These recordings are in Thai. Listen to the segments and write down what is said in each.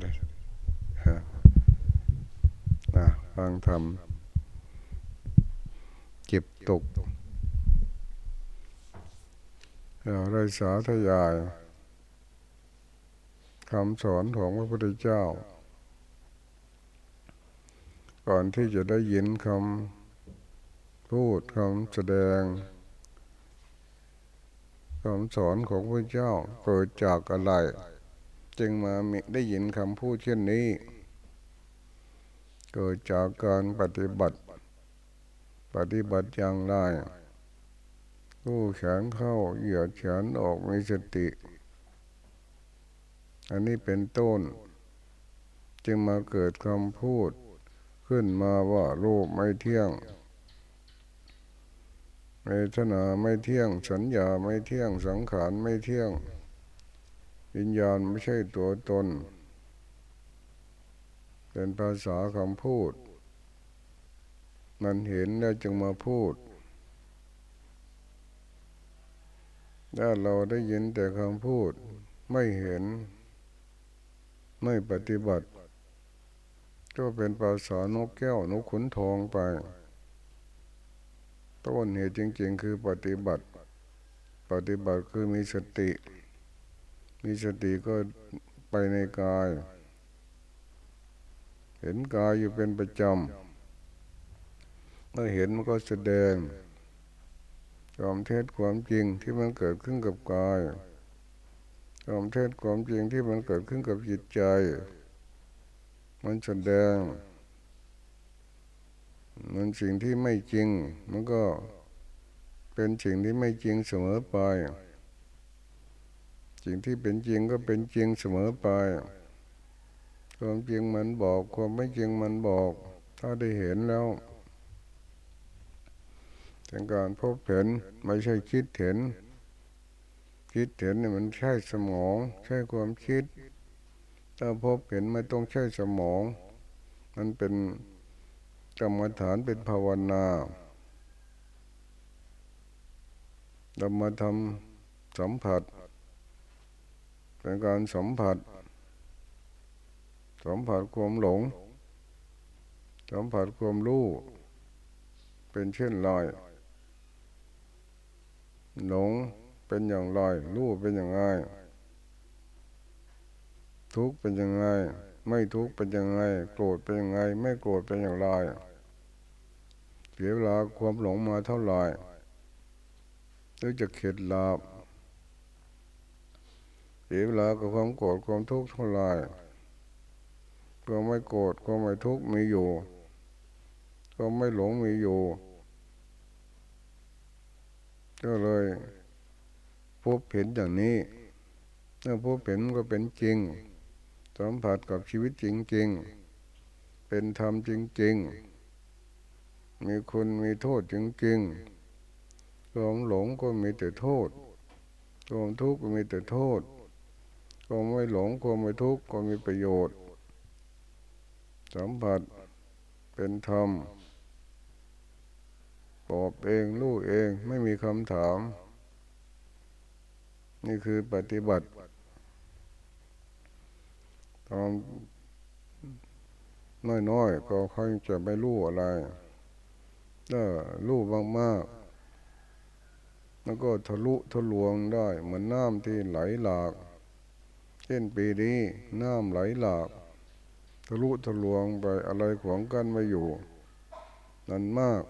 เลยนะฟังทำเก็บตกเราได้สาธยายคำสอนของพระพุทธเจ้า ก่อนที่จะได้ยินคำพูดคำแสดงคำสอนของพระเจ้าเกิดจากอะไร จึงมาได้ยินคำพูดเช่นนี้ เกิดจากการปฏิบัติ ปฏิบัติอย่างไรกู้แขนเข้าเหยียดแขนออกมีสติ อันนี้เป็นต้น จึงมาเกิดคำพูด ขึ้นมาว่าโลกไม่เที่ยงเวทนาไม่เที่ยง สัญญาไม่เที่ยงสังขารไม่เที่ยง วิญญาณไม่ใช่ตัวตน เป็นภาษาคำพูด มันเห็นแล้วจึงมาพูด ถ้าเราได้ยินแต่คำพูด ไม่เห็น ไม่ปฏิบัติ ก็เป็นภาษานกแก้วนกขุนทองไป ต้นเหตุจริง ๆ คือปฏิบัติ ปฏิบัติคือมีสติ มีสติก็ไปในกาย เห็นกายอยู่เป็นประจำเมื่อเห็นมันก็แสดงความเท็จความจริงที่มันเกิดขึ้นกับกายความเท็จความจริงที่มันเกิดขึ้นกับจิตใจ มันแสดง มันสิ่งที่ไม่จริง มันก็เป็นสิ่งที่ไม่จริงเสมอไป สิ่งที่เป็นจริงก็เป็นจริงเสมอไป ความจริงมันบอก ความไม่จริงมันบอก ถ้าได้เห็นแล้วเป็นการพบเห็นไม่ใช่คิดเห็น คิดเห็นเนี่ยมันใช่สมอง ใช่ความคิด ถ้าพบเห็นไม่ต้องใช่สมอง มันเป็นกรรมฐานเป็นภาวนาเรามาทำสัมผัส เป็นการสัมผัส สัมผัสความหลง สัมผัสความรู้ เป็นเช่นไรหลงเป็นอย่างไรรู้เป็นอย่างไรทุกเป็นยังไง ไม่ทุกเป็นยังไง โกรธเป็นยังไง ไม่โกรธเป็นอย่างไรเสียเวลาความหลงมาเท่าไหร่หรือจะเข็ดหลาบ สียเวลากับความโกรธความทุกข์เท่าไร่ความไม่โกรธความไม่ทุกข์มีอยู่ความไม่หลงมีอยู่ ก็เลยพบเห็นอย่างนี้เมื่อพบเห็นก็เป็นจริงสัมผัสกับชีวิตจริง ๆ เป็นธรรมจริง ๆ มีคุณมีโทษจริงๆความหลงก็มีแต่โทษความทุกข์ก็มีแต่โทษ ความไม่หลงความไม่ทุกข์ก็มีประโยชน์ สัมผัสเป็นธรรมตอบเองรู้เองไม่มีคำถาม นี่คือปฏิบัติตอนน้อยๆก็ค่อยจะไม่รู้อะไรถ้ารู้มากๆแล้วก็ทะลุทะลวงได้เหมือนน้ำที่ไหลหลาก ช่นปีนี้น้ำไหลหลากทะลุทะลวงไปอะไรขวางกันไม่อยู่ นั่นมาก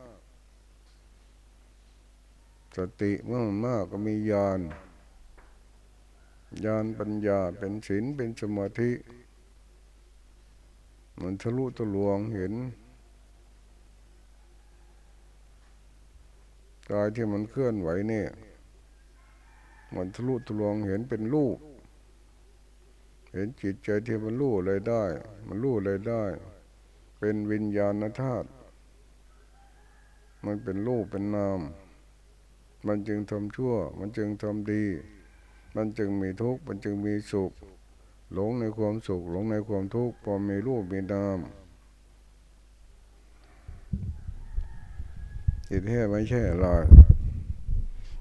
สติเมื่อมากก็มีญาณญาณปัญญาเป็นศีลเป็นสมาธิมันทะลุทะลวงเห็นกายที่มันเคลื่อนไหวเนี่ย มันทะลุทะลวงเห็นเป็นรูป เห็นจิตใจที่มันรู้เลยได้ มันรู้เลยได้ เป็นวิญญาณธาตุมันเป็นรูปเป็นนาม มันจึงทำชั่ว มันจึงทำดี มันจึงมีทุกข์มันจึงมีสุข หลงในความสุข หลงในความทุกข์พอมีรูปมีนามจิตแท้ไม่ใช่อะไร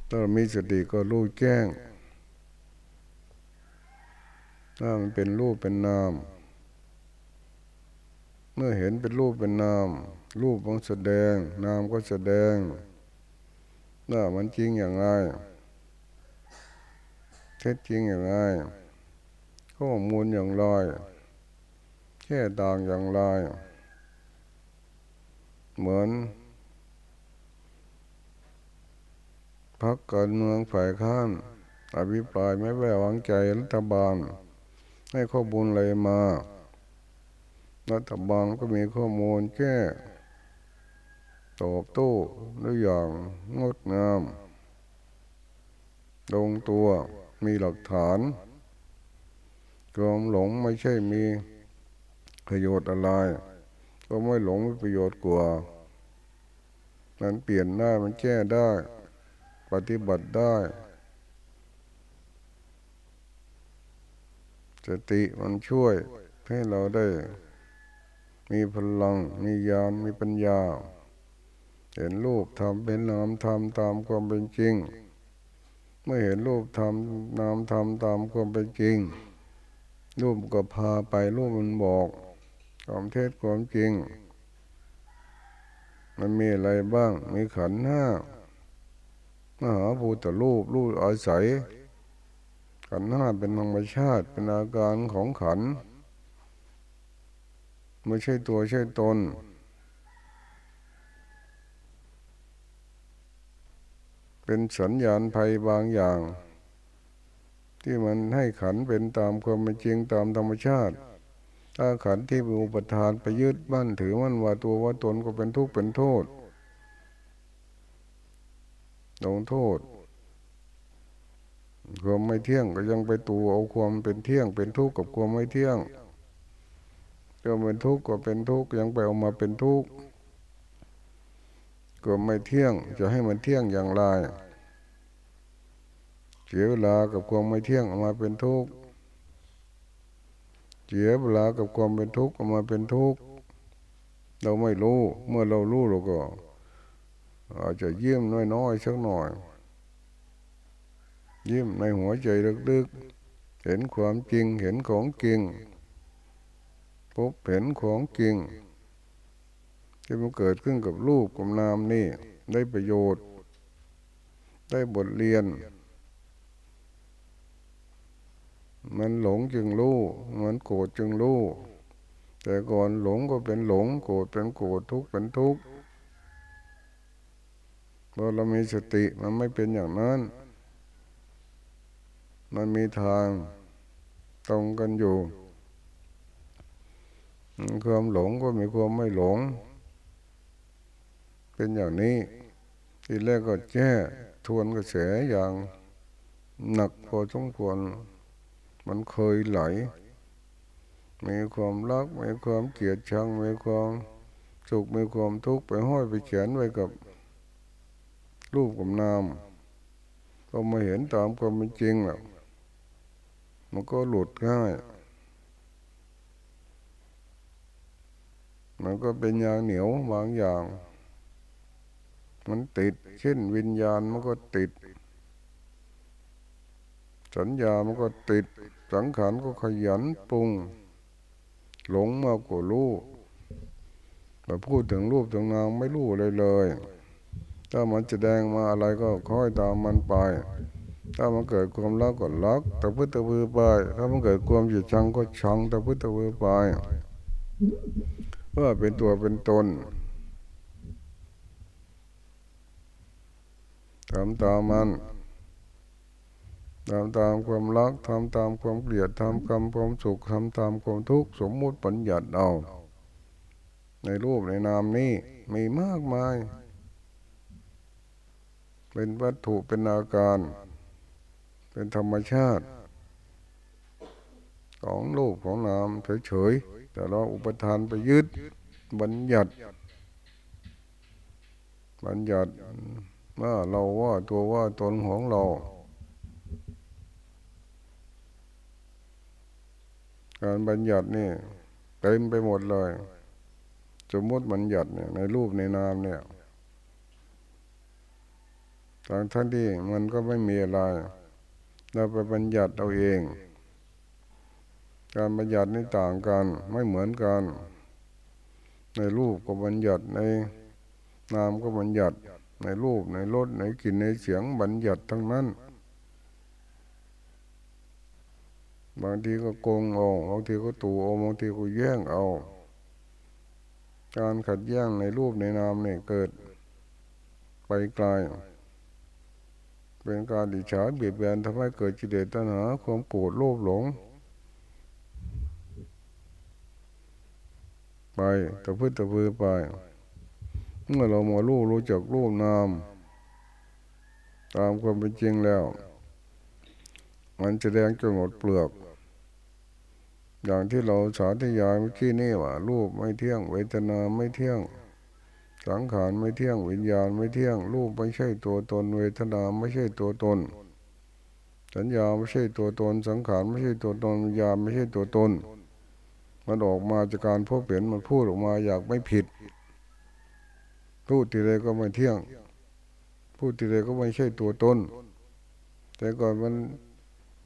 ถ้ามีสติก็รู้แจ้ง ถ้ามันเป็นรูปเป็นนาม เมื่อเห็นเป็นรูปเป็นนาม รูปมันแสดง นามก็แสดงว่ามันจริงอย่างไรเท็จจริงอย่างไรข้อมูลอย่างไรแค่ต่างอย่างไรเหมือนพักการเมืองฝ่ายข้านอภิปรายไม่แวววางใจรัฐบาล ให้ข้อมูลอะไรมารัฐบาลก็มีข้อมูลแค่ตอบโต้ด้วยอย่างงดงามลงตัวมีหลักฐานความหลงไม่ใช่มีประโยชน์อะไร ก็ไม่หลงมีประโยชน์กว่ามันเปลี่ยนได้มันแก้ได้ ปฏิบัติได้ สติมันช่วยให้เราได้ มีพลัง มีญาณมีปัญญา เห็นรูปทำเป็นนามทำตามความเป็นจริง เมื่อเห็นรูปทำนามทำตามความเป็นจริง รูปก็พาไปรูปมันบอกความเทศความจริง มันมีอะไรบ้าง มีขันห้ามหาภูตรูปรูปอาศัย ขันห้าเป็นธรรมชาติเป็นอาการของขัน ไม่ใช่ตัวใช่ตน เป็นสัญญาณภัยบางอย่าง ที่มันให้ขันเป็นตามความเป็นจริงตามธรรมชาติ ถ้าขันที่มีอุปทานไปยึดบ้านถือมันว่าตัวว่าตนก็เป็นทุกข์เป็นโทษลงโทษ ความไม่เที่ยงก็ยังไปตัวเอาความเป็นเที่ยง เป็นทุกข์กับความไม่เที่ยงความเป็นทุกข์ก็เป็นทุกข์ยังไปเอามาเป็นทุกข์ความไม่เที่ยง จะให้มันเที่ยงอย่างไรเสียเวลากับความไม่เที่ยงออกมาเป็นทุกข์เสียเวลากับความเป็นทุกข์ออกมาเป็นทุกข์เราไม่รู้ เมื่อเรารู้เราก็ อาจจะเยี่ยมน้อยๆสักหน่อยยิ้ มในหัวใจลึกๆ เห็นความจริงเห็นของจริง พบเห็นของจริง ที่มันเกิดขึ้นกับรูปกับนามนี่ ได้ประโยชน์ ได้บทเรียน มันหลงจึงรู้มันโกรธจึงรู้แต่ก่อนหลงก็เป็นหลง โกรธเป็นโกรธทุกข์เป็นทุกข์พอเรามีสติมันไม่เป็นอย่างนั้น มันมีทางตรงกันอยู่ ความหลงก็มีความไม่หลง เป็นอย่างนี้ ทีแรกก็แก้ทวนกระแสอย่างหนักพอสมควร มันเคยไหล มีความรัก มีความเกลียดชัง มีความสุข มีความทุกข์ไปห้อยไปเขียนไว้กับรูปกับนาม ก็มาเห็นตามความเป็นจริงแล้ว มันก็หลุดง่าย มันก็เป็นยางเหนียวบางอย่าง มันติดเช่นวิญญาณมันก็ติด สัญญามันก็ติด สังขารก็ขยันปรุง หลงมากกว่ารู้แต่พูดถึงรูปถึงนามไม่รู้เลยเลย ถ้ามันจะแดงมาอะไรก็ค่อยตามมันไป ถ้ามันเกิดความรักก็รักแตะพื้ตะพือไปถ้ามันเกิดความหยุดชังก็ชังแตะพื้ตะพือไปเพื่อเป็นตัวเป็นตนทำตามมันทำตามความรักทำตามความเกลียดทำกรรมความสุขทำตามความทุกข์สมมุติปัญญัติเอา ในรูปในนามนี้มีมากมาย เป็นวัตถุเป็นอาการ เป็นธรรมชาติ ของรูปของนามเฉยๆแต่เราอุปทานไปยึดบัญญัติบัญญัติว่าเราว่าตัวว่าตนของเรา การบัญญัตินี่เต็มไปหมดเลย สมมติบัญญัติเนี่ยในรูปในนามเนี่ยทางท่านที่มันก็ไม่มีอะไร เราไปบัญญัติเอาเอง การบัญญัตินี่ต่างกันไม่เหมือนกัน ในรูปก็บัญญัติในนามก็บัญญัติในรูปในรสในกลิ่นในเสียงบัญญัติทั้งนั้น บางทีก็โกงเอาบางทีก็ตู่เอาบางทีก็แย่งเอา การขัดแย้งในรูปในนามเนี่ยเกิดไปไกล เป็นการดิฉาเบียดเบียนทำให้เกิดจิตเดชตัณหาความโกรธโลภหลง ไปตะพื้นตะพือไป เมื่อเรามารู้รู้จักรูปนาม ตามความเป็นจริงแล้ว มันจะแดงจนหมดเปลือก อย่างที่เราสาธยายเมื่อกี้นี่ว่ารูปไม่เที่ยง เวทนาไม่เที่ยง สังขารไม่เที่ยงวิญญาณไม่เที่ยง รูปไม่ใช่ตัวตน เวทนาไม่ใช่ตัวตน สัญญาไม่ใช่ตัวตน สังขารไม่ใช่ตัวตนวิญญาณไม่ใช่ตัวตนมันออกมาจากการพบเห็นมันพูดออกมาอยากไม่ผิดพูดทีไรก็ไม่เที่ยงพูดทีไรก็ไม่ใช่ตัวตนแต่ก่อนมัน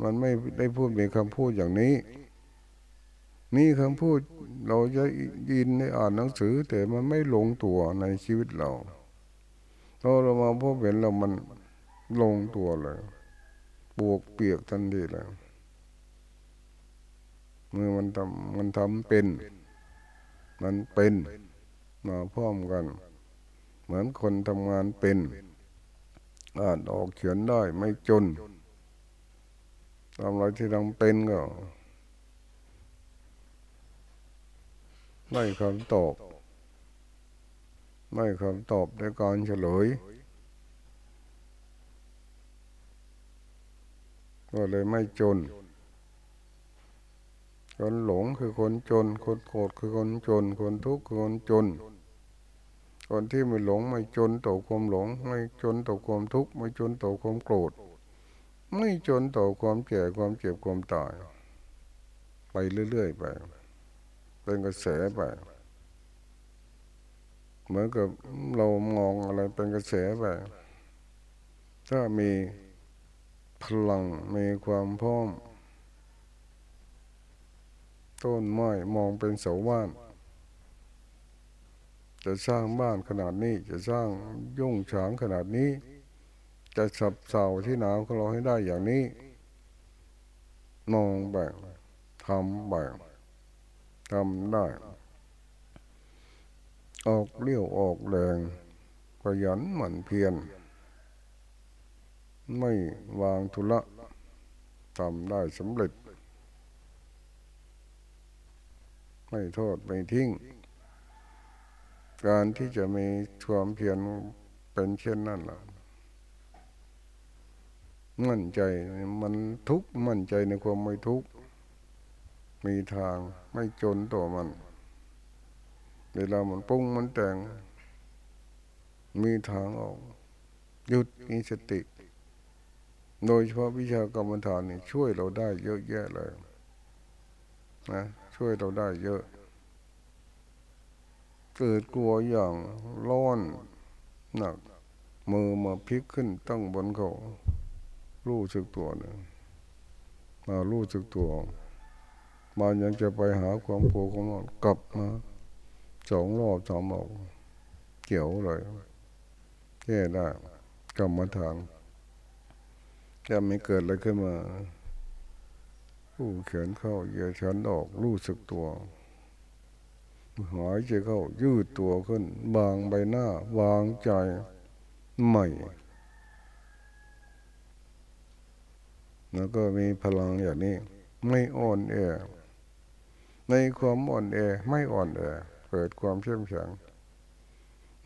มันไม่ได้พูดมีคำพูดอย่างนี้ มีคำพูดเราจะยินในอ่านหนังสือ แต่มันไม่ลงตัวในชีวิตเราพอเรามาพบเห็นเรามันลงตัวเลยบวกเปียกทันทีเลยเมื่อมันทำมันทำเป็น มันเป็นมาพร้อมกัน เหมือนคนทำงานเป็นอ่านออกเขียนได้ไม่จนทำอะไรที่ทำเป็นก็ ไม่คำตอบไม่คำตอบในการเฉลยก็เลยไม่จน คนหลงคือคนจน คนโกรธคือคนจน คนทุกข์คือคนจน คนที่ไม่หลงไม่จนต่อความหลง ไม่จนต่อความทุกข์ไม่จนต่อความโกรธ ไม่จนต่อความแก่ความเจ็บความตาย ไปเรื่อยๆไป เป็นกระแสไป เหมือนกับเรามองอะไรเป็นกระแสไป ถ้ามีพลังมีความพร้อม ต้นไม้มองเป็นเสาบ้าน จะสร้างบ้านขนาดนี้จะสร้างยุ่งฉางขนาดนี้ จะสับเสาที่หนาวของเราให้ได้อย่างนี้มองแบบทำแบบ ทำได้ ออกเลี้ยวออกแรงขยันหมั่นเพียรไม่วางทุละทำได้สำเร็จ ไม่โทษไม่ทิ้ง การที่จะมีความเพียรเป็นเช่นนั้นล่ะมั่นใจมันทุกมั่นใจในความไม่ทุกข์ มีทางไม่จนตัวมัน เวลามันปุ้งมันแต่ง มีทางออก หยุดมีสติ โดยเฉพาะวิชากรรมฐานนี่ช่วยเราได้เยอะแยะเลยนะช่วยเราได้เยอะ เกิดกลัวอย่างร้อนหนัก มือมาพลิกขึ้นตั้งบนเขารู้สึกตัวเนี่ยมารู้สึกตัว มันยังจะไปหาความโกรธของมันกลับมาสองรอบสามรอบเกี่ยวเลยแก้ได้กรรมฐานจะไม่เกิดอะไรขึ้นมาผู้เขียนเข้าเหยียดฉันออกรู้สึกตัวหายใจเข้ายืดตัวขึ้น บางใบหน้า วางใจใหม่ แล้วก็มีพลังอย่างนี้ ไม่อ่อนแอ ในความอ่อนแอไม่อ่อนแอเกิดความเข้มแข็ง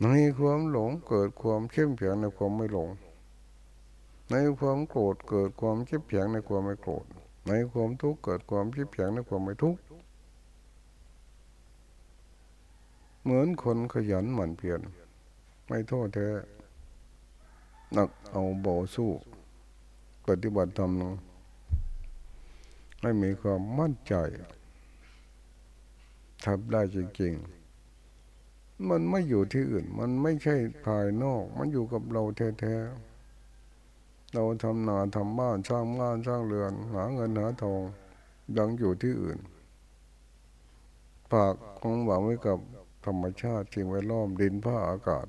ในความหลงเกิดความเข้มแข็งในความไม่หลง ในความโกรธเกิดความเข้มแข็งในความไม่โกรธ ในความทุกข์เกิดความเข้มแข็งในความไม่ทุกข์เหมือนคนขยันหมั่นเพียรไม่โทษแท้หนักเอาเบาสู้ปฏิบัติธรรมให้มีความมั่นใจ ทำได้จริงๆ มันไม่อยู่ที่อื่น มันไม่ใช่ภายนอก มันอยู่กับเราแท้ๆ เราทำนาทำบ้านสร้างบ้านสร้างเรือน หาเงินหาทองยังอยู่ที่อื่นปากของหวังไว้กับธรรมชาติสิ่งแวดล้อมดินผ้าอากาศ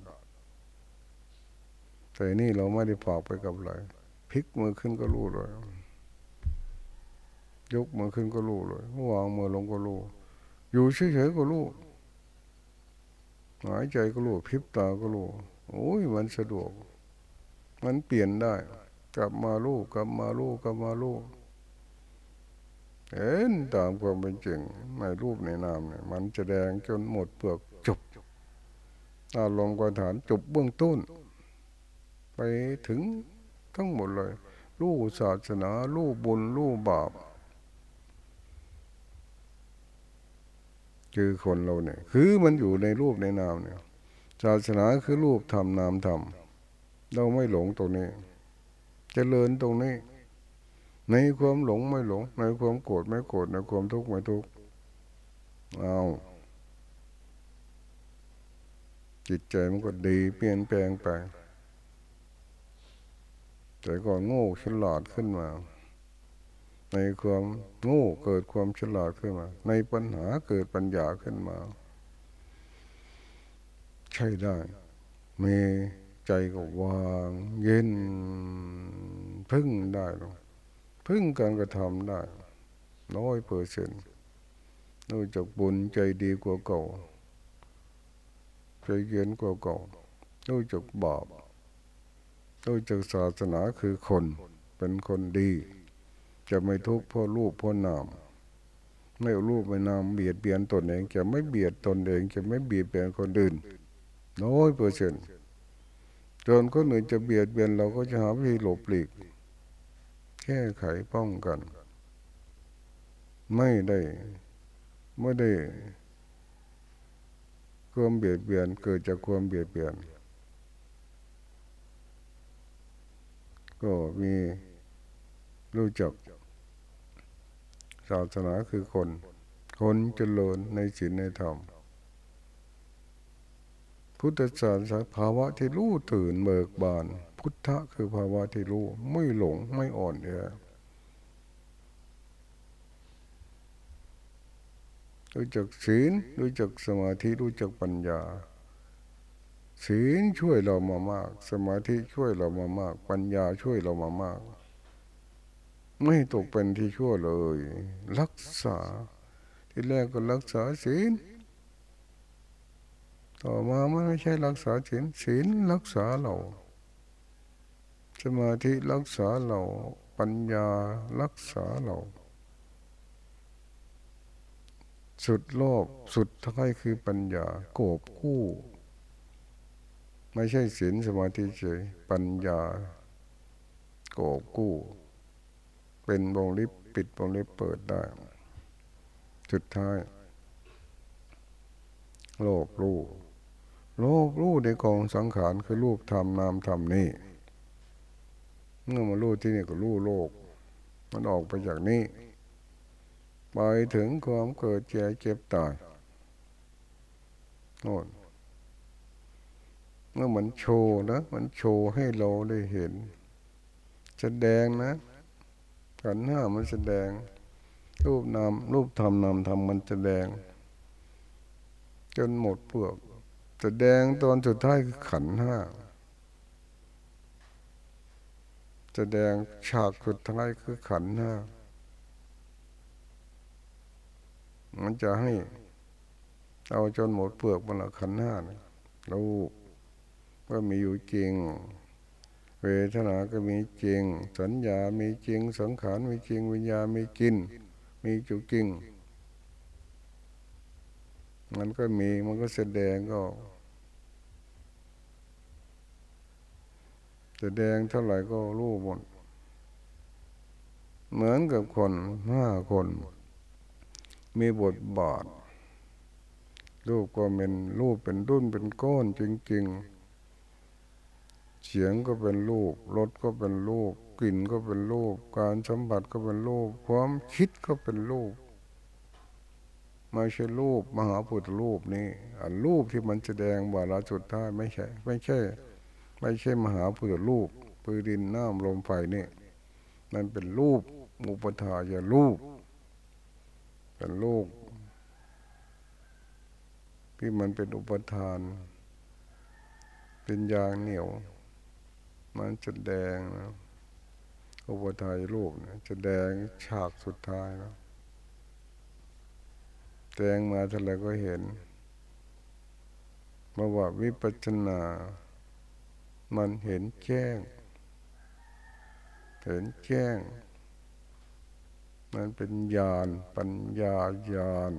แต่นี่เราไม่ได้ฝากไปกับอะไรพลิกมือขึ้นก็รู้เลย ยกมือขึ้นก็รู้เลยวางมือลงก็รู้ อยู่เฉยๆก็รู้หายใจก็รู้พิบตาก็รู้โอ้ยมันสะดวก มันเปลี่ยนได้ กลับมาลูกกลับมาลูกกลับมาลูกเห็นตามความเป็นจริงในรูปในนามเนี่ยมันจะแดงจนหมดเปลือกจบอารมณ์กฐานจบเบื้องต้น ไปถึงทั้งหมดเลยลูกศาสนาลูกบุญลูกบาป คือคนเราเนี่ย คือมันอยู่ในรูปในนามเนี่ยศาสนาคือรูปธรรมนามธรรมเราไม่หลงตรงนี้จเจริญตรงนี้ ในความหลงไม่หลง ในความโกรธไม่โกรธในความทุกข์ไม่ทุกข์เอาจิตใจมันก็ดีเปลี่ยนแปลงไปแต่ก่อนโง่ฉลาดขึ้นมา ในความโง่เกิดความฉลาดขึ้นมา ในปัญหาเกิดปัญญาขึ้นมา ใช่ได้ มีใจก็วางเย็นพึ่งได้หรอพึ่งการกระทำได้น้อยเปอร์เซ็นต์รู้จักบุญใจดีกว่าเก่าใจเย็นกว่าเก่ารู้จักบาปรู้จักศาสนาคือคนเป็นคนดี จะไม่ทุกข์เพราะรูปเพราะนามไม่รูปไม่นามเบียดเบียนตนเอง จะไม่เบียดตนเอง จะไม่เบียดเบียนคนอื่นน้อยเปอร์เซ็นต์จนคนอื่นจะเบียดเบียนเราก็จะหาวิธีหลบหลีกแก้ไขป้องกัน ไม่ได้ไม่ได้ความเบียดเบียนเกิดจากความเบียดเบียน ก็มีรู้จัก ศาสนาคือคน คนเจริญในศีลในธรรม พุทธศาสนาภาวะที่รู้ตื่นเบิกบาน พุทธะคือภาวะที่รู้ไม่หลงไม่อ่อนแอรู้จักศีลรู้จักสมาธิรู้จักปัญญา ศีลช่วยเรามามาก สมาธิช่วยเรามามาก ปัญญาช่วยเรามามาก ไม่ตกเป็นที่ชั่วเลย รักษา ที่แรกก็รักษาศีลต่อมาไม่ใช่รักษาศีลศีลรักษาเรา สมาธิรักษาเรา ปัญญารักษาเรา สุดโลกสุดท้ายคือปัญญาโกบกู้ไม่ใช่ศีลสมาธิเฉยปัญญาโกบกู้ เป็นวงลิบปิดวงลิบเปิดได้ สุดท้าย โลกรู้โลกรู้ในกองสังขารคือรูปธรรมนามธรรมนี่เมื่อมารู้ที่นี่ก็รู้โลก มันออกไปจากนี้ ไปถึงความเกิดเจ็บเจ็บตายโน่นเมื่อมันโชว์นะ มันโชว์ให้เราได้เห็น แสดงนะ กันห้ามันแสดง รูปนามรูปธรรมนามธรรมมันแสดง จนหมดเปลือกแสดงตอนสุดท้ายคือขันห้าแสดงฉากสุดท้ายคือขันห้ามันจะให้เอาจนหมดเปลือกมันละขันห้าลูกก็มีอยู่จริง เวทนาก็มีจริง สัญญา มีจริง สังขารมีจริง วิญญาณมีกิน มีจุจริง มันก็มี มันก็แสดงก็แสดงเท่าไหร่ก็รู้หมด เหมือนกับคนห้าคน มีบทบาทรูปก็เป็นรูปเป็นรุ่นเป็นก้อนจริง ๆ เสียงก็เป็นรูปรสก็เป็นรูป กลิ่นก็เป็นรูป การสัมผัสก็เป็นรูป ความคิดก็เป็นรูปไม่ใช่รูปมหาพุทธรูปนี่อันรูปที่มันแสดงว่าเราจุดท้ายไม่ใช่ ไม่ใช่ ไม่ใช่มหาพุทธรูปปืนดินน้ำลมไฟนี่มันเป็นรูปมุปทายารูป เป็นรูปที่มันเป็นอุปทาน เป็นยางเหนียว มันจะแดงนะอุปทานรูปนะจะแดงฉากสุดท้ายแล้วแดงมาเท่าไรก็เห็นมาว่าวิปัชนา มันเห็นแจ้ง เห็นแจ้ง มันเป็นญาณปัญญาญาณ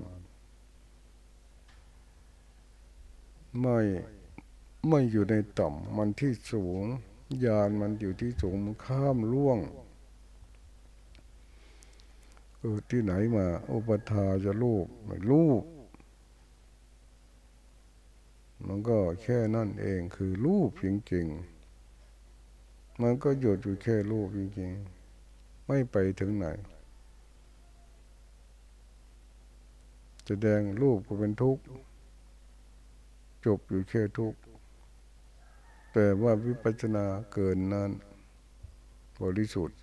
ไม่ไม่อยู่ในต่ำมันที่สูง ญาณมันอยู่ที่สูงมันข้ามล่วงเออที่ไหนมา อุปทาจะลูกไม่ลูกมันก็แค่นั่นเองคือรูปจริงๆ มันก็หยุดอยู่แค่รูปจริงๆ ไม่ไปถึงไหน แสดงรูปก็เป็นทุกข์ จบอยู่แค่ทุกข์ แต่ว่าวิปัสนาเกินนั้นบริสุทธิ์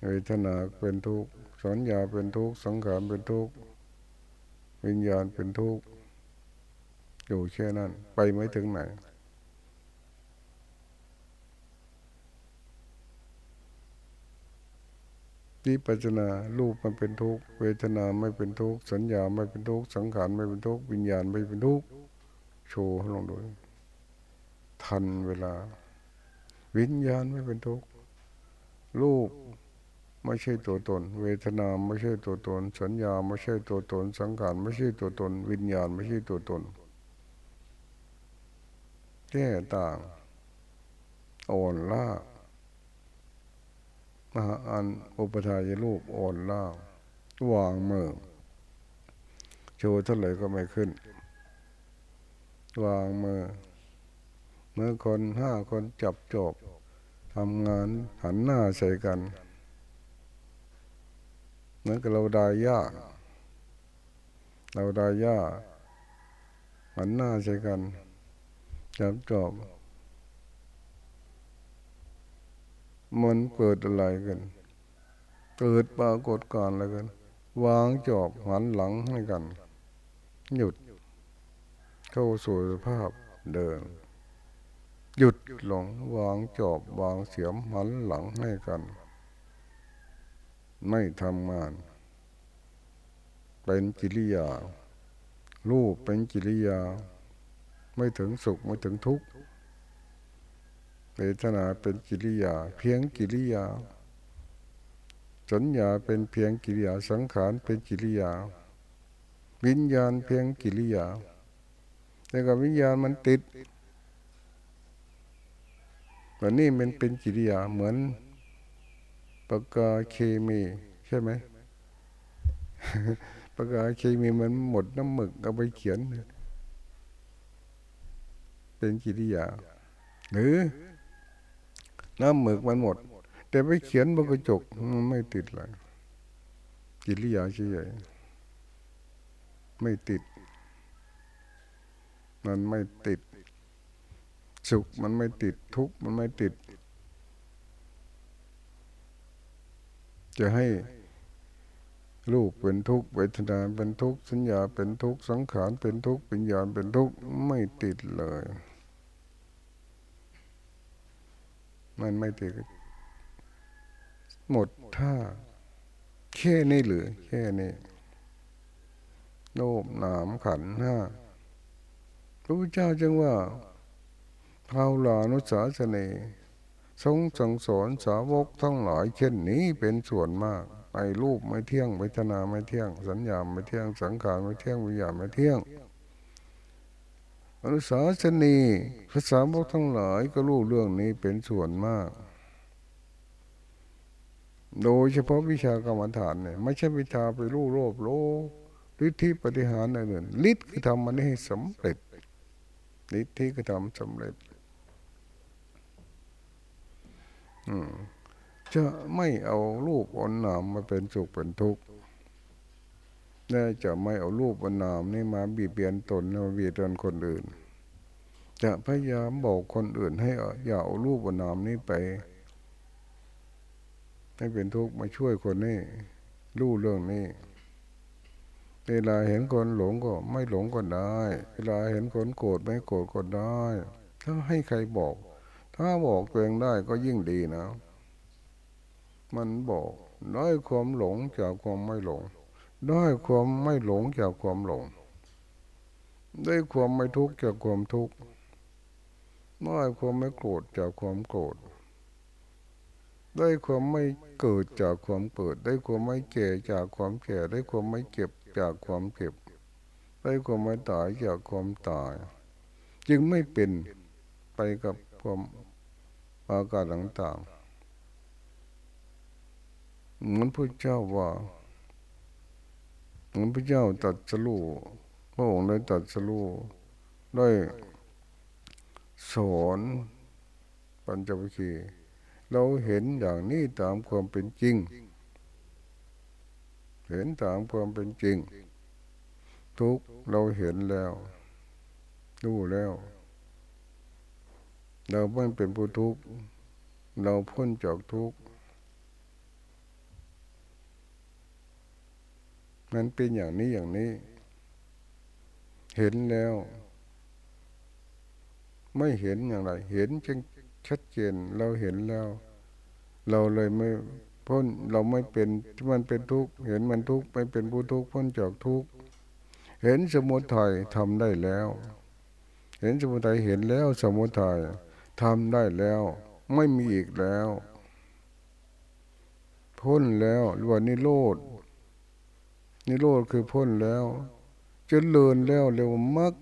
เวทนาเป็นทุกข์สัญญาเป็นทุกข์สังขารเป็นทุกข์วิญญาณเป็นทุกข์อยู่แค่นั้น ไปไม่ถึงไหน วิปัจนารูปมันเป็นทุกข์เวทนาไม่เป็นทุกข์สัญญาไม่เป็นทุกข์สังขารไม่เป็นทุกข์วิญญาณไม่เป็นทุกข์โชว์ลองดู ทันเวลา วิญญาณไม่เป็นทุกข์รูปไม่ใช่ตัวตน เวทนาไม่ใช่ตัวตน สัญญาไม่ใช่ตัวตน สังขารไม่ใช่ตัวตน วิญญาณไม่ใช่ตัวตนแก้ต่างอ่อนล้ามหาอันอุปทายรูปอ่อนล้าวางมือโชว์เท่าไหร่ก็ไม่ขึ้น วางมือ เมื่อคนห้าคนจับจบทำงานหันหน้าใส่กันเหมือนกับเราดายาเราดายาหันหน้าใส่กันจับจบมันเกิดอะไรกัน เกิดปรากฏการอะไรกัน วางจอบหันหลังให้กัน หยุด เข้าสู่สภาพเดิม หยุดหลงวางจอบวางเสียมหันหลังให้กัน ไม่ทำงาน เป็นกิริยา รูปเป็นกิริยา ไม่ถึงสุขไม่ถึงทุกข์เวทนาเป็นกิริยา เพียงกิริยา สัญญาเป็นเพียงกิริยาสังขารเป็นกิริยา วิญญาณเพียงกิริยาแต่กับวิญญาณมันติด วันนี้มันเป็นกิริยาเหมือนปากกาเคมีใช่ไหมปากกาเคมีมันหมดน้ำหมึกเอาไปเขียน เป็นกิริยา หรือ น้ำหมึกมันหมด แต่ไปเขียนบนกระจกมันไม่ติดเลยกิริยาเฉยไม่ติด มันไม่ติด สุขมันไม่ติดทุกข์มันไม่ติด จะให้รูปเป็นทุกข์เวทนาเป็นทุกข์สัญญาเป็นทุกข์สังขารเป็นทุกข์ปัญญาเป็นทุกข์ไม่ติดเลย มันไม่ติด หมดท่าแค่นี้หรือแค่นี้โลภหนามขันห้าพระพุทธเจ้าจึงว่า เท้าลานุสาสนีทรงสั่งสอนสาวกทั้งหลายเช่นนี้เป็นส่วนมากไอ้รูปไม่เที่ยงเวทนาไม่เที่ยง สัญญาไม่เที่ยงสังขารไม่เที่ยงวิญญาณไม่เที่ยงอนุสาสนีภาษาพวกทั้งหลายก็รู้เรื่องนี้เป็นส่วนมาก โดยเฉพาะวิชากรรมฐานเนี่ยไม่ใช่วิชาไปรู้โลภโลฤทธิปฏิหารอะไรอื่นฤทธิ์คือทำมันให้สำเร็จฤทธิคือทำสำเร็จ จะไม่เอารูปอนนามมาเป็นสุขเป็นทุกข์น่าจะไม่เอารูปนนามนี่มาบีบเบียนตนมาบีบเบียนคนอื่น จะพยายามบอกคนอื่นให้อย่าเอารูปนามนี้ไป ให้เป็นทุกข์มาช่วยคนนี้รู้เรื่องนี้เวลาเห็นคนหลงก็ไม่หลงก็ได้ เวลาเห็นคนโกรธไม่โกรธก็ได้ ถ้าให้ใครบอก ถ้าบอกตัวเองได้ก็ยิ่งดีนะ มันบอกได้ความหลงจากความไม่หลง ได้ความไม่หลงจากความหลง ได้ความไม่ทุกข์จากความทุกข์ได้ความไม่โกรธจากความโกรธ ได้ความไม่เกิดจากความเกิด ได้ความไม่แก่จากความแก่ ได้ความไม่เก็บจากความเก็บ ได้ความไม่ตายจากความตาย จึงไม่เป็นไปกับความ อาการต่างๆเหมือนพระเจ้าว่าเหมือนพระเจ้าตัดสลูพระองค์ได้ตัดสลูได้สอนปัญจวัคคีย์เราเห็นอย่างนี้ตามความเป็นจริง เห็นตามความเป็นจริง ทุกเราเห็นแล้ว รู้แล้ว เราไม่เป็นผู้ทุกข์เราพ้นจากทุกข์มันเป็นอย่างนี้อย่างนี้ เห็นแล้ว ไม่เห็นอย่างไร เห็นจึงชัดเจนเราเห็นแล้ว เราเลยไม่พ้นเราไม่เป็นที่มันเป็นทุกข์เห็นมันทุกข์ไม่เป็นผู้ทุกข์พ้นจากทุกข์เห็นสมุทัยทำได้แล้ว เห็นสมุทัยเห็นแล้วสมุทัย ทำได้แล้ว ไม่มีอีกแล้ว พ้นแล้วหรือว่านิโรธนิโรธคือพ้นแล้วจเจริญแล้วเร็วมัก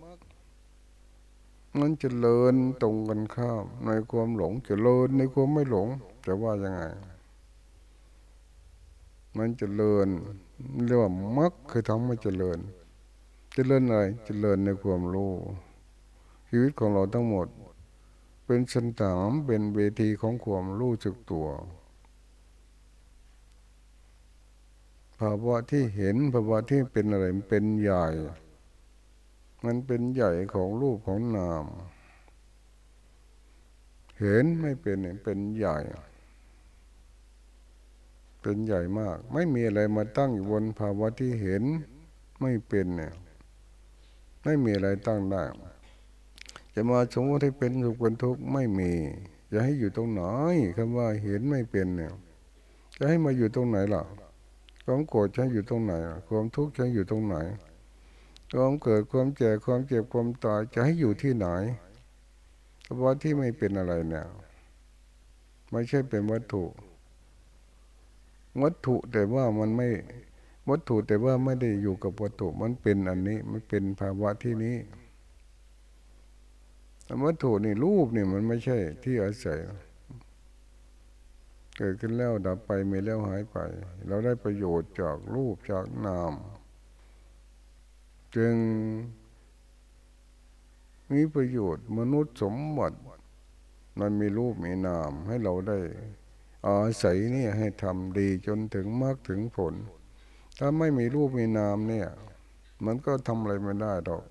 มันจเจริญตรงกันข้าม ในความหลงจเจริญในความไม่หลงจะว่ายังไง มันจเจริญเรียกว่ามักคือทำให้เจริญ เจริญอะไรเจริญในความรู้ชีวิตของเราทั้งหมด เป็นสันตามเป็นเวทีของความรู้จึกตัวภาวะที่เห็นภาวะที่เป็นอะไรเป็นใหญ่ มันเป็นใหญ่ของรูปของนาม เห็นไม่เป็นเป็นใหญ่ เป็นใหญ่มาก ไม่มีอะไรมาตั้งอยู่บนภาวะที่เห็นไม่เป็นเนี่ย ไม่มีอะไรตั้งได้ จะมาสมมติให้เป็นสุขเป็นทุกข์ไม่มีจะให้อยู่ตรงไหนคำว่าเห็นไม่เป็นเนี่ยจะให้มาอยู่ตรงไหนล่ะความโกรธจะอยู่ตรงไหนความทุกข์จะอยู่ตรงไหนความเกิดความแก่ความเจ็บความตายจะให้อยู่ที่ไหนเพราะว่าที่ไม่เป็นอะไรเนี่ยไม่ใช่เป็นวัตถุ วัตถุแต่ว่ามันไม่วัตถุแต่ว่าไม่ได้อยู่กับวัตถุมันเป็นอันนี้มันเป็นภาวะที่นี้ วัตถุนี่รูปนี่มันไม่ใช่ ที่อาศัย เกิดขึ้นแล้วดับไปมีแล้วหายไป เราได้ประโยชน์จากรูปจากนาม จึงมีประโยชน์มนุษย์สมบัติ มันมีรูปมีนามให้เราได้อาศัยนี่ให้ทำดีจนถึงมากถึงผล ถ้าไม่มีรูปมีนามเนี่ย มันก็ทำอะไรไม่ได้หรอก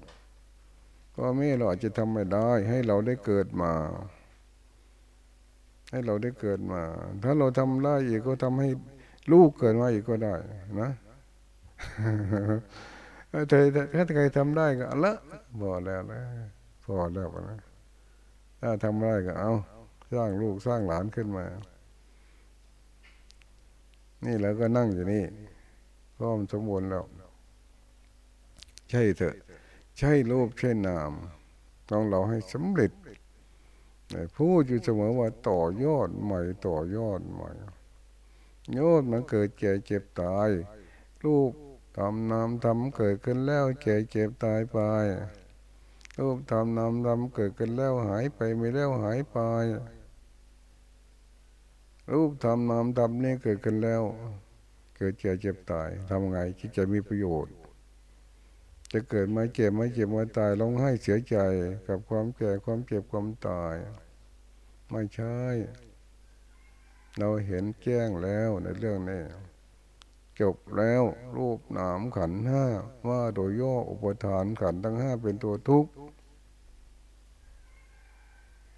ก็ไม่เราอาจจะทำไม่ได้ ให้เราได้เกิดมา ให้เราได้เกิดมา ถ้าเราทำได้อีกก็ทำให้ลูกเกิดมาอีกก็ได้นะถ้าถ้าใครทำได้ก็ละพอแล้วนะพอแล้วนะถ้าทำได้ก็เอาสร้างลูกสร้างหลานขึ้นมา นี่แล้วก็นั่งอยู่นี่พร้อมสมบูรณ์แล้ว ใช่เถอะ ใช่รูปใช่นามต้องเราให้สำเร็จพูดอยู่เสมอว่าต่อยอดใหม่ต่อยอดใหม่ยอดมันเกิดเจ็บเจ็บตายรูปทำนามทำเกิดขึ้นแล้วเจ็บเจ็บตายไปรูปทำนามทำเกิดขึ้นแล้วหายไปไม่แล้วหายไป รูปทำนามทำนี่เกิดขึ้นแล้ว เกิดเจ็บเจ็บตายทำไงที่จะมีประโยชน์ จะเกิดมาเจ็บมาเจ็บมาตายร้องไห้เสียใจกับความแก่ความเจ็บความตาย ไม่ใช่ เราเห็นแจ้งแล้วในเรื่องนี้จบแล้วรูปนามขันห้าว่าโดยย่ออุปทานขันทั้งห้าเป็นตัวทุกข์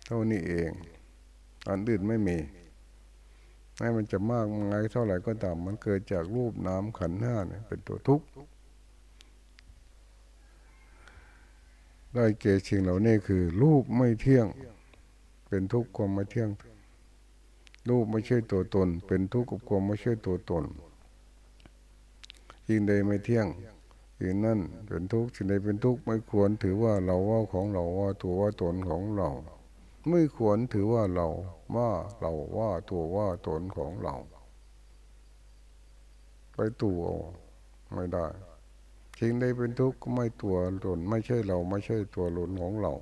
เท่านี้เอง อันอื่นไม่มีให้มันจะมากมายเท่าไหร่ก็ตามมันเกิดจากรูปนามขันห้าเนี่ยเป็นตัวทุกข์ ได้เกสิ่งเหล่านี้คือรูปไม่เที่ยง เป็นทุกข์ความไม่เที่ยง รูปไม่ใช่ตัวตน เป็นทุกข์กับความไม่ใช่ตัวตนสิ่งใดไม่เที่ยงสิ่งนั้นเป็นทุกข์สิ่งใดเป็นทุกข์ไม่ควรถือว่าเราว่าของเราว่าตัวว่าตนของเรา ไม่ควรถือว่าเราว่าเราว่าตัวว่าตนของเรา ไปตัวไม่ได้ สิ่งใดเป็นทุกข์ก็ไม่ตัวตนไม่ใช่เราไม่ใช่ตัวหลนของเรา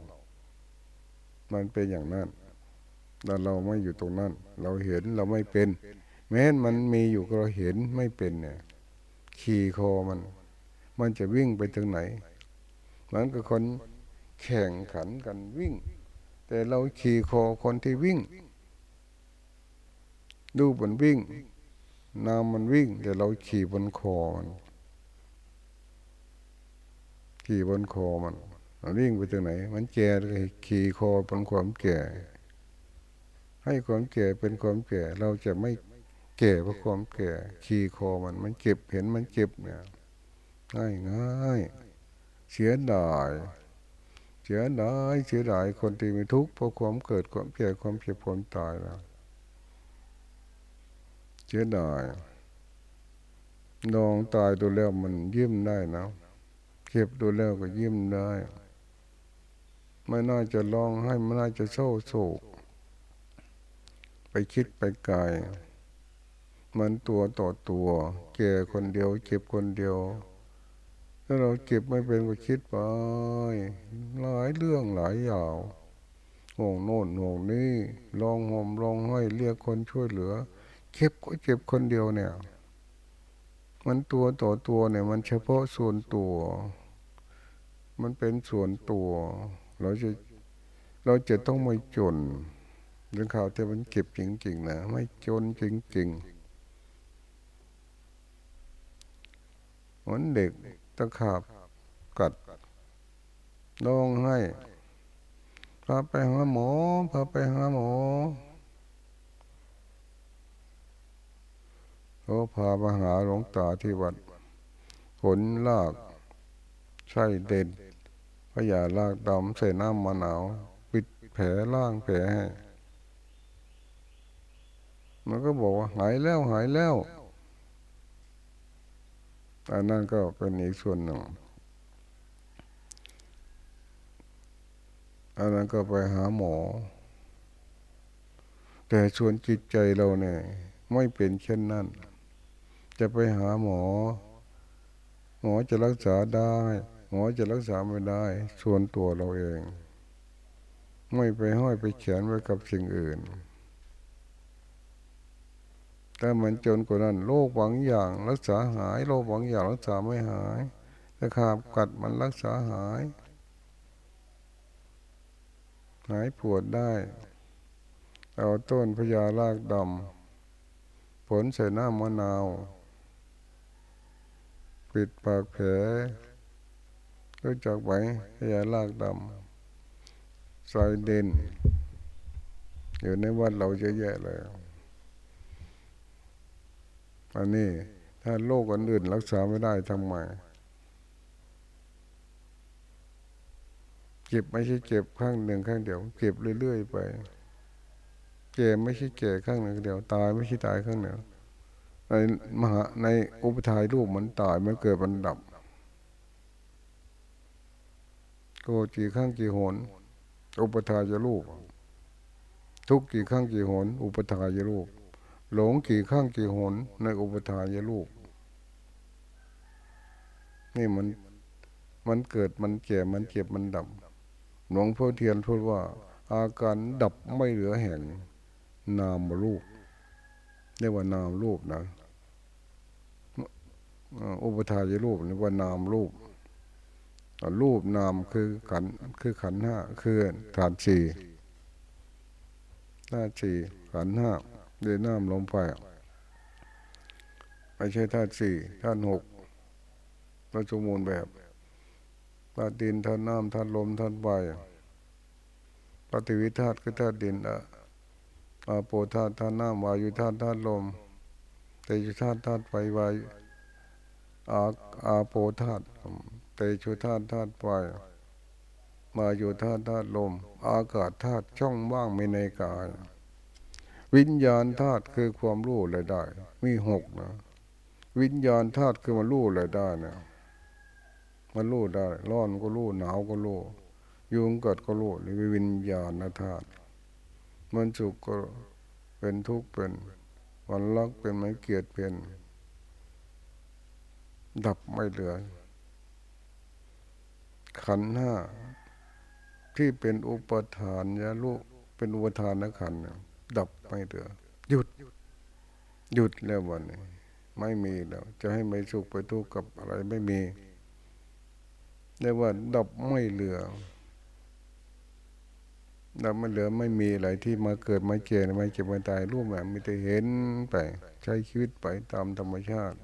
มันเป็นอย่างนั้นแต่เราไม่อยู่ตรงนั้น เราเห็นเราไม่เป็น แม้มันมีอยู่ก็เราเห็นไม่เป็นเนี่ย ขี่คอมัน มันจะวิ่งไปถึงไหน มันก็คนแข่งขันกันวิ่ง แต่เราขี่คอคนที่วิ่งดูมันวิ่งน้ำมันวิ่ง แต่เราขี่บนคอมัน ขี่บนคอมันมันวิ่งไปถึงไหน มันแก่เลยขี่คอบนความแก่ ให้ความแก่เป็นความแก่ เราจะไม่แก่เพราะความแก่ ขี่คอมันมันเจ็บเห็นมันเจ็บเนี่ยง่ายง่ายเสียดายเสียดายเสียดายคนที่มีทุกข์เพราะความเกิดความแก่ความเจ็บความตายแล้วเสียดายนองตายตัวแล้วมันยิ้มได้นะ เก็บดูแล้วก็ยิ้มได้ ไม่น่าจะร้องให้ไม่น่าจะเศร้าโศก ไปคิดไปไกลมันตัวต่อตัวแก่คนเดียวเจ็บคนเดียว ถ้าเราเก็บไม่เป็นก็คิดไปหลายเรื่องหลายอย่างห่วงโน่นห่วงนี้ร้องห่มร้องห้เรียกคนช่วยเหลือเก็บก็เจ็บคนเดียวเนี่ย มันตัวต่อตัวเนี่ย มันเฉพาะส่วนตัว มันเป็นส่วนตัว เราจะเราจะต้องไม่จนเรื่องข่าวที่มันเก็บจริงๆนะไม่จนจริงๆเหมือนเด็กตะขาบกัดน้องให้พาไปหาหมอพาไปหาหมอเขาพามาหาหลวงตาที่วัดผลลากใช่เด่น พยาลากดำใส่น้ำมะนาวปิดแผลล่างแผลให้มันก็บอกว่าหายแล้วหายแล้วอันนั้นก็เป็นอีกส่วนหนึ่งอันนั้นก็ไปหาหมอ แต่ส่วนจิตใจเราเนี่ย ไม่เป็นเช่นนั้น จะไปหาหมอ หมอจะรักษาได้ หมอจะรักษาไม่ได้ ส่วนตัวเราเอง ไม่ไปห้อยไปเขียนไว้กับสิ่งอื่นแต่มันจนกว่านั้นโรคบางอย่าง รักษาหายโรคบางอย่างรักษาไม่หายแต่ขาบกัดมันรักษาหาย หายปวดได้ เอาต้นพญาลากดำผลใส่น้ำมะนาว ปิดปากแผล รู้จักไหมพญาลากดำสายเด่นอยู่ในวัดเราเยอะแยะเลยอันนี้ถ้าโรคอันอื่นรักษาไม่ได้ทำไมเจ็บไม่ใช่เจ็บข้างหนึ่งข้างเดียวเจ็บเรื่อยๆไปเจ็บไม่ใช่เจ็บข้างหนึ่งเดียว ตายไม่ใช่ตายข้างหนึ่งในมหาในอุปทายรูปมันตายมันเกิดมันดับ โกกี่ข้างกี่หน อุปทายรูปทุกกี่ข้างกี่หน อุปทายรูปหลงกี่ข้างกี่หน ในอุปทายรูปนี่มันมันเกิดมันเก่มันเจ็บมันดับหลวงพ่อเทียนพูดว่า อาการดับไม่เหลือแห่ง นามรูปเรียกว่านามรูปนะอุปทายรูปเรียกว่านามรูป รูปนามคือขันคือขันห้าคือฐานสี่ธาตุสี่ขันห้าเดินน้ำลงไปไม่ใช่ธาตุสี่ธาตุหกพระสมูลแบบธาตุดินธาตุน้ำธาตุลมธาตุไฟปฏิวิธาตุคือธาตุดินอะอาโปธาตุธาตุน้ำวายุธาตุธาตุลมเตจุธาตุธาตุไฟวายอาอาโปธาตุ เตชุธาตุธาตุไฟมาอยู่ธาตุธาตุลม อากาศธาตุช่องว่างไม่ในกาย วิญญาณธาตุคือความรู้เลยได้ มีหกนะ วิญญาณธาตุคือมันรู้เลยได้นะมันรู้ได้ ร้อนก็รู้หนาวก็รู้ยุงกัดก็รู้นี่วิญญาณธาตุมันสุขก็เป็นทุกข์เป็นวันรักเป็นไม่เกียดเป็น ดับไม่เหลือ ขันห้าที่เป็นอุปทานยาลุเป็นอุปทานนะขันดับไม่เหลือหยุด หยุดแล้ววันนี้ ไม่มีแล้ว จะให้ไม่สุขไปทุกข์กับอะไรไม่มีเรียกว่าดับไม่เหลือดับไม่เหลือไม่มีอะไรที่มาเกิดมาเจนมาเจ็บมาตายรูปแบบมีแต่เห็นไป ใช้ชีวิตไปตามธรรมชาติ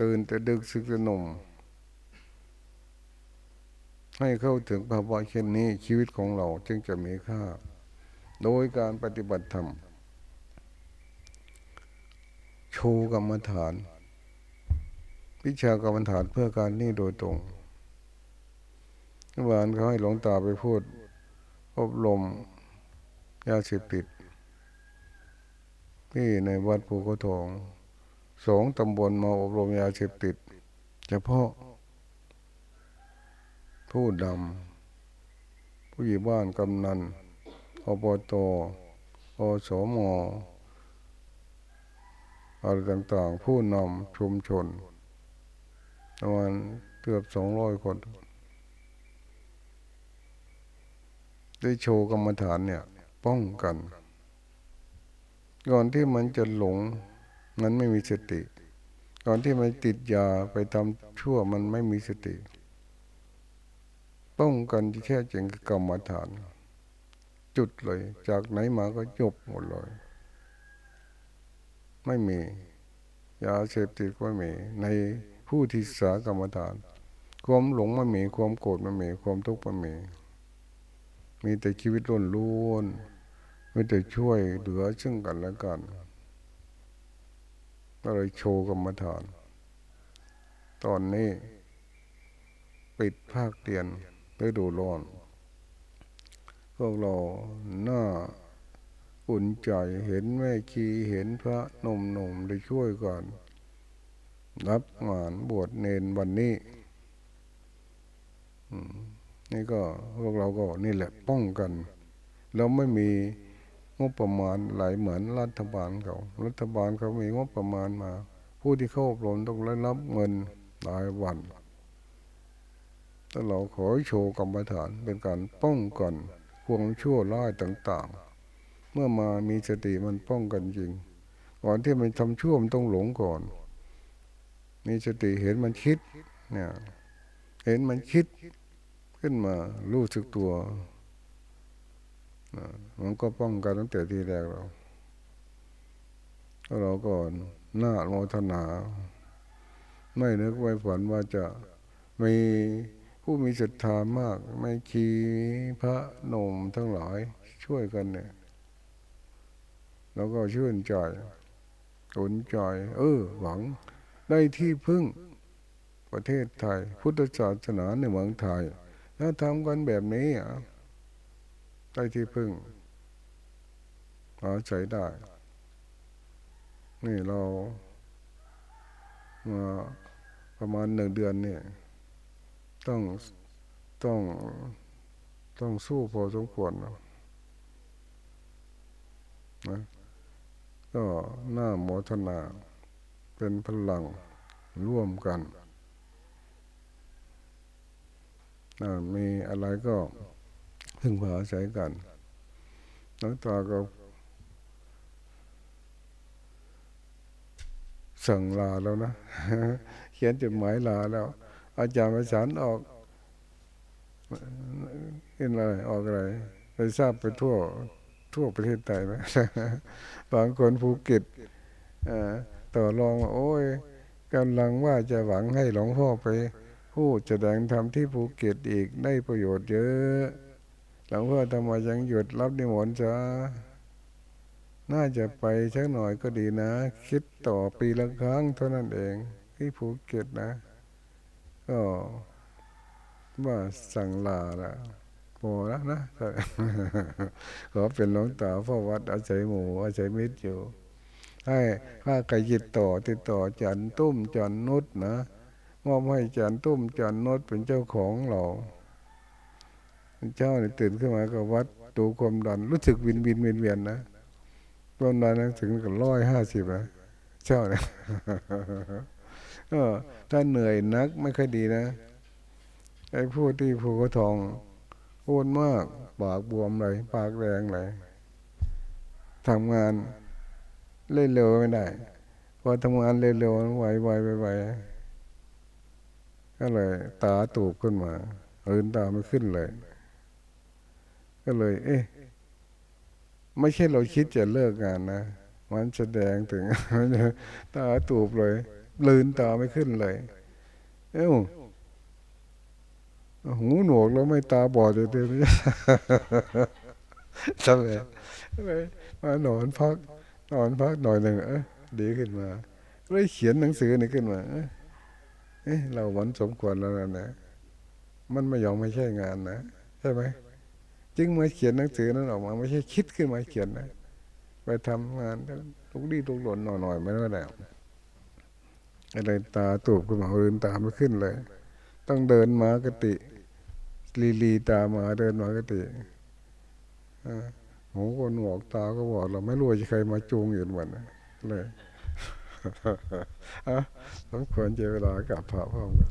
ตื่นแต่ดึกสึกนมให้เข้าถึงภาวะเช่นนี้ชีวิตของเราจึงจะมีค่า โดยการปฏิบัติธรรมโชว์กรรมฐาน วิชากรรมฐานเพื่อการนี้โดยตรงเมื่อวานเขาให้หลวงตาไปพูด อบรมยาเสพติดที่ในวัดภูเขาทอง สองตำบลมาอบรมยาเสพติด เฉพาะ ผู้ดำผู้ใหญ่บ้านกำนันอบตอสมอะไรต่างๆ ผู้นำชุมชนประมาณเกือบสองร้อยคน ได้โชว์กรรมฐานเนี่ย ป้องกัน ก่อนที่มันจะหลง มันไม่มีสติก่อนที่มันติดยาไปทำชั่วมันไม่มีสติ ป้องกันที่แท้จริงคือกรรมฐาน จุดเลย จากไหนมาก็จบหมดเลย ไม่มี ยาเสพติดก็ไม่มี ในผู้ที่สากรรมฐาน ความหลงไม่มี ความโกรธไม่มี ความทุกข์ไม่มี มีแต่ชีวิตล้นล้วนมีแต่ช่วยเหลือซึ่งกันและกัน ก็เลยโชว์กรรมฐาน ตอนนี้ปิดภาคเรียนฤดูร้อน พวกเราหน้าอุ่นใจเห็นแม่ชีเห็นพระนมนมได้ช่วยกัน รับงานบวชเนนวันนี้นี่ก็พวกเราก็นี่แหละป้องกัน เราไม่มี งบประมาณไหลเหมือนรัฐบาลเขา รัฐบาลเขามีงบประมาณมา ผู้ที่เข้าอบรมต้องได้รับเงินรายวันถ้าเราขอโชว์กรรมฐานเป็นการป้องกันควงชั่วร้ายต่าง ๆ เมื่อมามีสติมันป้องกันจริง ก่อนที่มันทำชั่วมันต้องหลงก่อน มีสติเห็นมันคิดเนี่ยเห็นมันคิดขึ้นมารู้สึกตัว มันก็ป้องกันตั้งแต่ทีแรกเราเราก่อนหน้าโมทนา ไม่นึกไว้ฝันว่าจะมีผู้มีศรัทธามาก ไม่คีพระนมทั้งหลายช่วยกันเนี่ยแล้วก็ชื่นใจสนใจ เออ หวังได้ที่พึ่งประเทศไทย พุทธศาสนาในเมืองไทย ถ้าทำกันแบบนี้อะ ได้ที่พึ่งอาศัยได้ นี่เรามาประมาณหนึ่งเดือนเนี่ยต้องต้องต้องสู้พอสมควรนะนะก็หน้าโมทนาเป็นพลังร่วมกันมีอะไรก็ พึ่งพาใช้กันนักตาก็สั่งลาแล้วนะเขียนจดหมายลาแล้ว อาจารย์ประสานออกเห็นอะไรออกอะไรไปทราบไปทั่วทั่วประเทศไทยไหมบางคนภูเก็ตต่อรองโอ้ยกำลังว่าจะหวังให้หลวงพ่อไปพูดแสดงธรรมที่ภูเก็ตอีกได้ประโยชน์เยอะ หลวงพ่อทำไมยังหยุดรับนิมนต์จ้าน่าจะไปสักหน่อยก็ดีนะ คิดต่อปีละครั้งเท่านั้นเอง ที่ภูเก็ตนะ ก็ว่าสั่งลาละพอแล้วนะขอเป็นหลวงตาพ่อวัดอาศัยหมูอาศัยมิตรอยู่ ให้ถ้าใครติดต่อติดต่อจันตุ้มจันนุชนะมอบให้จันตุ้มจันนุชเป็นเจ้าของเรา เจ้าเนี่ยตื่นขึ้นมาก็วัดดูความดันรู้สึกวินวินเวียนเวียนนะความดันถึงกับร้อยห้าสิบนะเจ้าเนี่ยถ้าเหนื่อยนักไม่ค่อยดีนะไอ้ผู้ที่ภูเขาทองพูดมากปากบวมเลยปากแรงเลยทำงานเล่นเร็วไม่ได้พอทำงานเร็วๆไหวๆไปๆก็เลย ตาตูบขึ้นมาเอินตาไม่ขึ้นเลย ก็เลย เอ๊ะไม่ใช่เราคิดจะเลิกงานนะมันแสดงถึงตาตูบเลยลืนตาไม่ขึ้นเลย เอ้าหูหนวกแล้วไม่ตาบอดเลยเดี๋ยทำไมมานอนพัก นอนพักหน่อยหนึ่งเอ๊ะดีขึ้นมาเลยเขียนหนังสือนี่ขึ้นมาเอ๊ะเราหวันสมควรแล้วนะมันไม่ยอมไม่ใช่งานนะ ใช่ไหม จึงมาเขียนหนังสือนั้นออกมา ไม่ใช่คิดขึ้นมาเขียนนะไปทำงานลุกดีลุกหล่นหน่อยๆไม่ได้แล้วอะไรตาตูบขึ้นมาเดินตามไม่ขึ้นเลย ต้องเดินมากติลีลีตามาเดินมากติหูก็หนวกตาก็บอกเราไม่รู้จะใครมาจูงอยู่วันเลยอะสมควรเจเวลากับพระพ่อมกัน